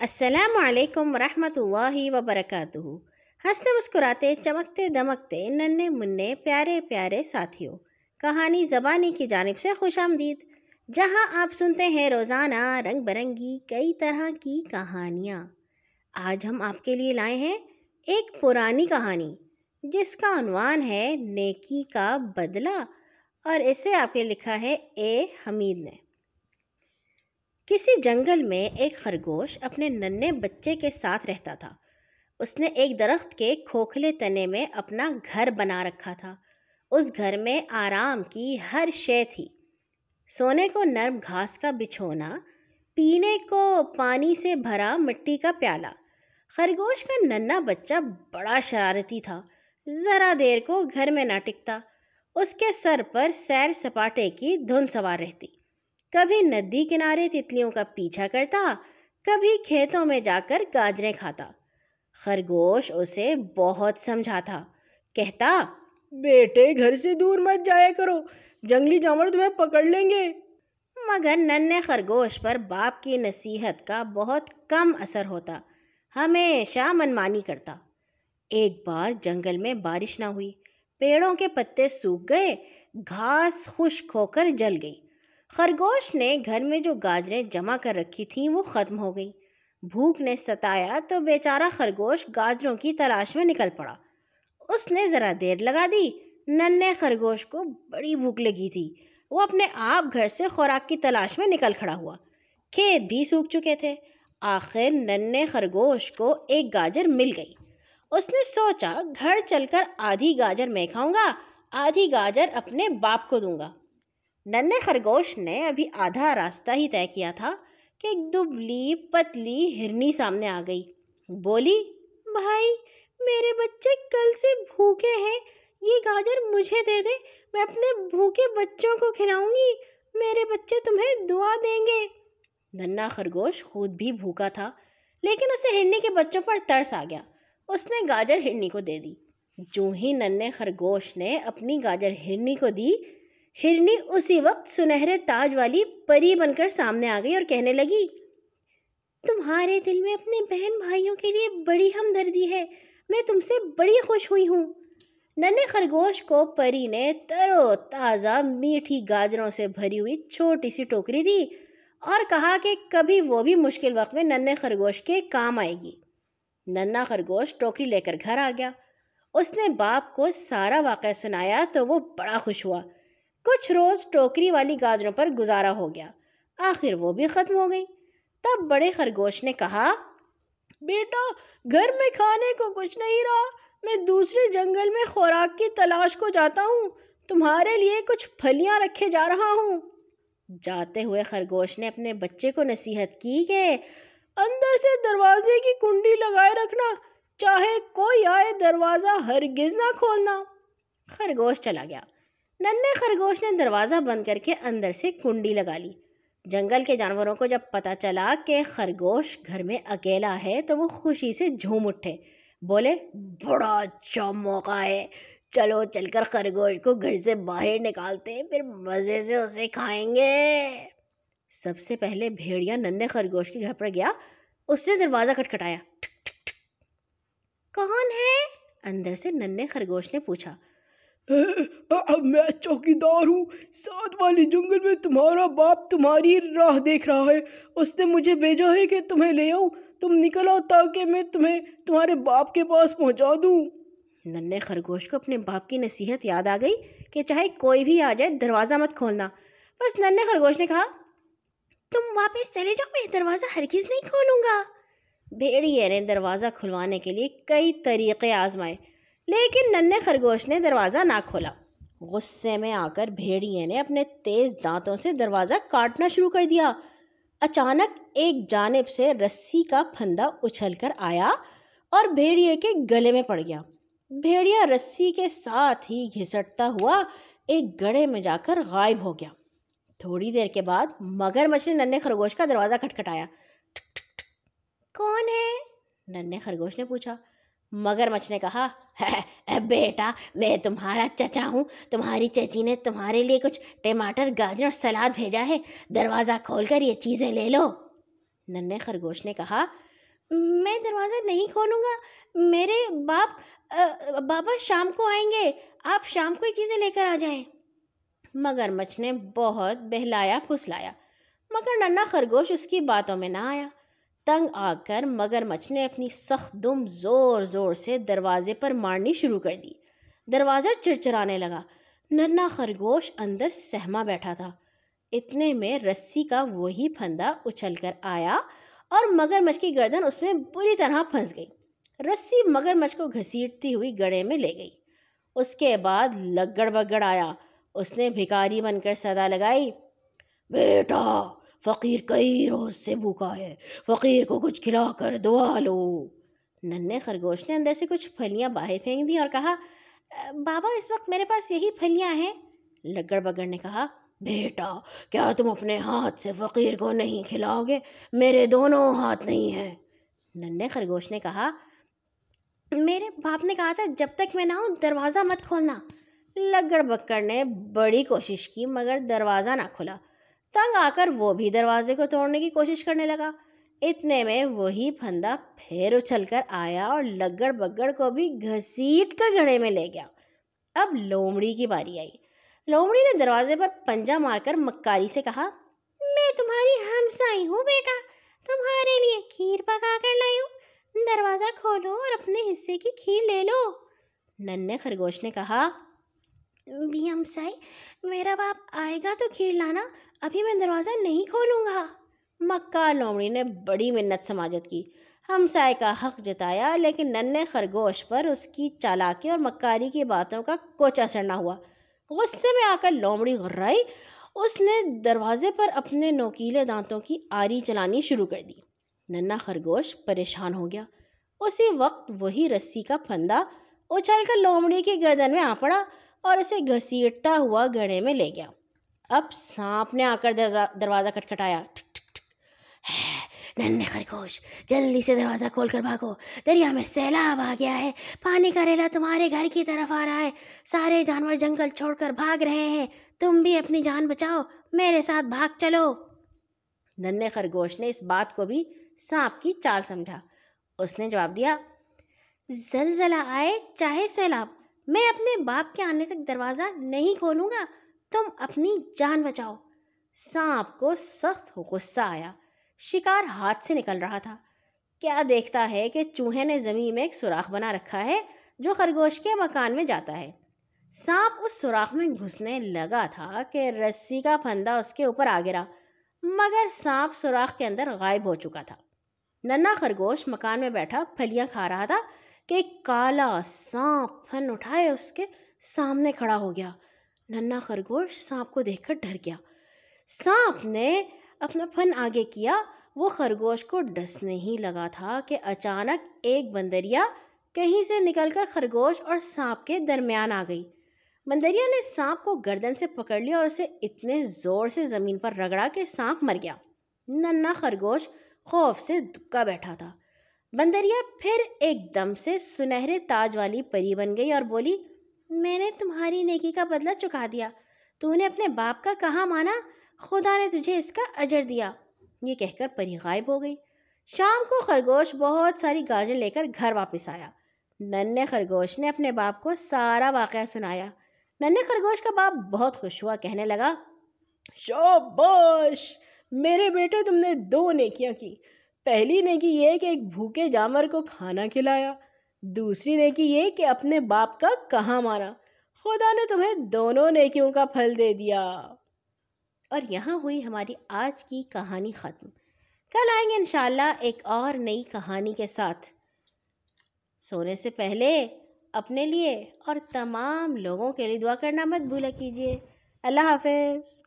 السلام علیکم ورحمۃ اللہ وبرکاتہ۔ ہنستے مسکراتے، چمکتے، دمکتے ننے منے پیارے پیارے ساتھیوں، کہانی زبانی کی جانب سے خوش آمدید۔ جہاں آپ سنتے ہیں روزانہ رنگ برنگی کئی طرح کی کہانیاں۔ آج ہم آپ کے لیے لائے ہیں ایک پرانی کہانی، جس کا عنوان ہے نیکی کا بدلہ، اور اسے آپ کے لکھا ہے اے حمید نے۔ کسی جنگل میں ایک خرگوش اپنے ننے بچے کے ساتھ رہتا تھا۔ اس نے ایک درخت کے کھوکھلے تنے میں اپنا گھر بنا رکھا تھا۔ اس گھر میں آرام کی ہر شے تھی۔ سونے کو نرم گھاس کا بچھونا، پینے کو پانی سے بھرا مٹی کا پیالہ۔ خرگوش کا ننا بچہ بڑا شرارتی تھا۔ ذرا دیر کو گھر میں نہ ٹکتا۔ اس کے سر پر سیر سپاٹے کی دھن سوار رہتی۔ کبھی ندی کنارے تتلیوں کا پیچھا کرتا کبھی کھیتوں میں جا کر گاجریں کھاتا خرگوش اسے بہت سمجھاتا کہتا بیٹے گھر سے دور مت جایا کرو جنگلی جانور تمہیں پکڑ لیں گے مگر ننے خرگوش پر باپ کی نصیحت کا بہت کم اثر ہوتا ہمیشہ منمانی کرتا ایک بار جنگل میں بارش نہ ہوئی پیڑوں کے پتے سوکھ گئے گھاس خشک ہو کر جل گئی خرگوش نے گھر میں جو گاجریں جمع کر رکھی تھیں وہ ختم ہو گئیں۔ بھوک نے ستایا تو بیچارہ خرگوش گاجروں کی تلاش میں نکل پڑا۔ اس نے ذرا دیر لگا دی۔ ننے خرگوش کو بڑی بھوک لگی تھی۔ وہ اپنے آپ گھر سے خوراک کی تلاش میں نکل کھڑا ہوا۔ کھیت بھی سوکھ چکے تھے۔ آخر ننے خرگوش کو ایک گاجر مل گئی۔ اس نے سوچا، گھر چل کر آدھی گاجر میں کھاؤں گا، آدھی گاجر اپنے باپ کو دوں گا۔ ننے خرگوش نے ابھی آدھا راستہ ہی طے کیا تھا کہ ایک دبلی پتلی ہرنی سامنے آ گئی۔ بولی، بھائی، میرے بچے کل سے بھوکے ہیں، یہ گاجر مجھے دے دے، میں اپنے بھوکے بچوں کو کھلاؤں گی، میرے بچے تمہیں دعا دیں گے۔ ننا خرگوش خود بھی بھوکا تھا، لیکن اسے ہرنی کے بچوں پر ترس آ گیا۔ اس نے گاجر ہرنی کو دے دی۔ جو ہی ننے خرگوش نے اپنی گاجر ہرنی کو دی ہرنی اسی وقت سنہرے تاج والی پری بن کر سامنے آ گئی اور کہنے لگی، تمہارے دل میں اپنے بہن بھائیوں کے لیے بڑی ہمدردی ہے۔ میں تم سے بڑی خوش ہوئی ہوں۔ ننے خرگوش کو پری نے تر و تازہ میٹھی گاجروں سے بھری ہوئی چھوٹی سی ٹوکری دی اور کہا کہ کبھی وہ بھی مشکل وقت میں ننے خرگوش کے کام آئے گی۔ ننا خرگوش ٹوکری لے کر گھر آ گیا۔ اس نے باپ کو سارا واقعہ سنایا تو وہ بڑا خوش ہوا۔ کچھ روز ٹوکری والی گاجروں پر گزارا ہو گیا۔ آخر وہ بھی ختم ہو گئی۔ تب بڑے خرگوش نے کہا، بیٹا، گھر میں کھانے کو کچھ نہیں رہا۔ میں دوسرے جنگل میں خوراک کی تلاش کو جاتا ہوں۔ تمہارے لیے کچھ پھلیاں رکھے جا رہا ہوں۔ جاتے ہوئے خرگوش نے اپنے بچے کو نصیحت کی کہ اندر سے دروازے کی کنڈی لگائے رکھنا، چاہے کوئی آئے دروازہ ہرگز نہ کھولنا۔ خرگوش چلا گیا۔ ننے خرگوش نے دروازہ بند کر کے اندر سے کنڈی لگا لی۔ جنگل کے جانوروں کو جب پتہ چلا کہ خرگوش گھر میں اکیلا ہے تو وہ خوشی سے جھوم اٹھے۔ بولے، بڑا اچھا موقع ہے۔ چلو، چل کر خرگوش کو گھر سے باہر نکالتے پھر مزے سے اسے کھائیں گے۔ سب سے پہلے بھیڑیا ننے خرگوش کے گھر پر گیا۔ اس نے دروازہ کھٹکھٹایا۔ کون ہے؟ اندر سے ننے خرگوش نے پوچھا۔ اب میں چوکی دار ہوں۔ ساتھ والے جنگل میں تمہارا باپ تمہاری راہ دیکھ رہا ہے۔ اس نے مجھے بھیجا ہے کہ تمہیں لے آؤں۔ تم نکل آؤ تاکہ میں تمہیں، تمہارے باپ کے پاس پہنچا دوں۔ ننے خرگوش کو اپنے باپ کی نصیحت یاد آ گئی کہ چاہے کوئی بھی آ جائے، دروازہ مت کھولنا۔ بس ننے خرگوش نے کہا، تم واپس چلے جاؤ، میں دروازہ ہرگز نہیں کھولوں گا۔ بھیڑیے نے دروازہ کھلوانے کے لیے کئی طریقے آزمائے۔ لیکن ننے خرگوش نے دروازہ نہ کھولا۔ غصے میں آ کر بھیڑیے نے اپنے تیز دانتوں سے دروازہ کاٹنا شروع کر دیا۔ اچانک ایک جانب سے رسی کا پھندا اچھل کر آیا اور بھیڑیے کے گلے میں پڑ گیا۔ بھیڑیا رسی کے ساتھ ہی گھسٹتا ہوا ایک گڑے میں جا کر غائب ہو گیا۔ تھوڑی دیر کے بعد مگر مچھ نے ننے خرگوش کا دروازہ کھٹکھٹایا۔ کون ہے؟ ننے خرگوش نے پوچھا۔ مگر مچھ نے کہا بیٹا، میں تمہارا چچا ہوں، تمہاری چچی نے تمہارے لیے کچھ ٹماٹر، گاجر اور سلاد بھیجا ہے، دروازہ کھول کر یہ چیزیں لے لو۔ ننے خرگوش نے کہا، میں دروازہ نہیں کھولوں گا، میرے باپ بابا شام کو آئیں گے، آپ شام کو ہی چیزیں لے کر آ جائیں۔ مگر مچھ نے بہت بہلایا، پھسلایا۔ مگر ننا خرگوش اس کی باتوں میں نہ آیا۔ تنگ آ کر مگر مچھ نے اپنی سخت دم زور زور سے دروازے پر مارنی شروع کر دی۔ دروازہ چرچرانے لگا۔ ننا خرگوش اندر سہما بیٹھا تھا۔ اتنے میں رسی کا وہی پھندا اچھل کر آیا اور مگر مچھ کی گردن اس میں بری طرح پھنس گئی۔ رسی مگر مچھ کو گھسیٹتی ہوئی گڑے میں لے گئی۔ اس کے بعد لگڑ بگڑ آیا۔ اس نے بھکاری بن کر صدا لگائی، بیٹا فقیر کئی روز سے بھوکا ہے۔ فقیر کو کچھ کھلا کر دعا لو۔ ننے خرگوش نے اندر سے کچھ پھلیاں باہر پھینک دی اور کہا، بابا، اس وقت میرے پاس یہی پھلیاں ہیں۔ لگڑ بگڑ نے کہا، بیٹا، کیا تم اپنے ہاتھ سے فقیر کو نہیں کھلاؤ گے؟ میرے دونوں ہاتھ نہیں ہیں۔ ننے خرگوش نے کہا، میرے باپ نے کہا تھا، جب تک میں نہ ہوں، دروازہ مت کھولنا۔ لگڑ بکڑ نے بڑی کوشش کی مگر دروازہ نہ کھلا۔ تنگ آ کر وہ بھی دروازے کو توڑنے کی کوشش کرنے لگا۔ اتنے میں وہی پھندا پھر اچھل کر آیا اور لگڑ بگڑ کو بھی گھسیٹ کر گھڑے میں لے گیا۔ اب لومڑی کی باری آئی۔ لومڑی نے دروازے پر پنجا مار کر مکاری سے کہا، میں تمہاری ہمسائی ہوں بیٹا، تمہارے لیے کھیر پکا کر لائی ہوں۔ دروازہ کھولو اور اپنے حصے کی کھیر لے لو۔ ننے خرگوش نے کہا، بھی ہم سائی میرا باپ آئے گا تو کھیر لانا۔ ابھی میں دروازہ نہیں کھولوں گا۔ مکہ لومڑی نے بڑی منت سماجت کی۔ ہم سائے کا حق جتایا، لیکن ننے خرگوش پر اس کی چالاکی اور مکاری کی باتوں کا کچھ اثر نہ ہوا۔ غصے میں آ کر لومڑی غرائی، اس نے دروازے پر اپنے نوکیلے دانتوں کی آری چلانی شروع کر دی۔ ننا خرگوش پریشان ہو گیا۔ اسی وقت وہی رسی کا پھندا اچھل کر لومڑی کی گردن میں آ پڑا اور اسے گھسیٹتا ہوا گڑے میں لے گیا۔ اب سانپ نے آ کر دروازہ کٹکھٹایا۔ ننے خرگوش جلدی سے دروازہ کھول کر بھاگو۔ دریا میں سیلاب آ گیا ہے۔ پانی کا ریلا تمہارے گھر کی طرف آ رہا ہے۔ سارے جانور جنگل چھوڑ کر بھاگ رہے ہیں۔ تم بھی اپنی جان بچاؤ۔ میرے ساتھ بھاگ چلو۔ ننے خرگوش نے اس بات کو بھی سانپ کی چال سمجھا۔ اس نے جواب دیا، زلزلہ آئے چاہے سیلاب، میں اپنے باپ کے آنے تک دروازہ نہیں کھولوں گا۔ تم اپنی جان بچاؤ۔ سانپ کو سخت غصہ آیا۔ شکار ہاتھ سے نکل رہا تھا۔ کیا دیکھتا ہے کہ چوہے نے زمین میں ایک سوراخ بنا رکھا ہے جو خرگوش کے مکان میں جاتا ہے۔ سانپ اس سوراخ میں گھسنے لگا تھا کہ رسی کا پھندا اس کے اوپر آ گرا، مگر سانپ سوراخ کے اندر غائب ہو چکا تھا۔ ننا خرگوش مکان میں بیٹھا، پھلیاں کھا رہا تھا کہ کالا سانپ پھن اٹھائے اس کے سامنے کھڑا ہو گیا۔ ننا خرگوش سانپ کو دیکھ کر ڈر گیا۔ سانپ نے اپنا پھن آگے کیا، وہ خرگوش کو ڈسنے ہی لگا تھا کہ اچانک ایک بندریا کہیں سے نکل کر خرگوش اور سانپ کے درمیان آ گئی۔ بندریا نے سانپ کو گردن سے پکڑ لیا اور اسے اتنے زور سے زمین پر رگڑا کہ سانپ مر گیا۔ ننا خرگوش خوف سے دکا بیٹھا تھا۔ بندریا پھر ایک دم سے سنہرے تاج والی پری بن گئی اور بولی میں نے تمہاری نیکی کا بدلہ چکا دیا تو نے اپنے باپ کا کہاں مانا خدا نے تجھے اس کا اجر دیا یہ کہہ کر پری غائب ہو گئی شام کو خرگوش بہت ساری گاجر لے کر گھر واپس آیا ننے خرگوش نے اپنے باپ کو سارا واقعہ سنایا ننے خرگوش کا باپ بہت خوش ہوا کہنے لگا شاباش میرے بیٹے تم نے دو نیکیاں کی پہلی نیکی یہ کہ ایک بھوکے جانور کو کھانا کھلایا دوسری نیکی یہ کہ اپنے باپ کا کہاں مارا؟ خدا نے تمہیں دونوں نیکیوں کا پھل دے دیا۔ اور یہاں ہوئی ہماری آج کی کہانی ختم۔ کل آئیں گے انشاءاللہ ایک اور نئی کہانی کے ساتھ۔ سونے سے پہلے اپنے لیے اور تمام لوگوں کے لیے دعا کرنا مت بھولا کیجیے۔ اللہ حافظ۔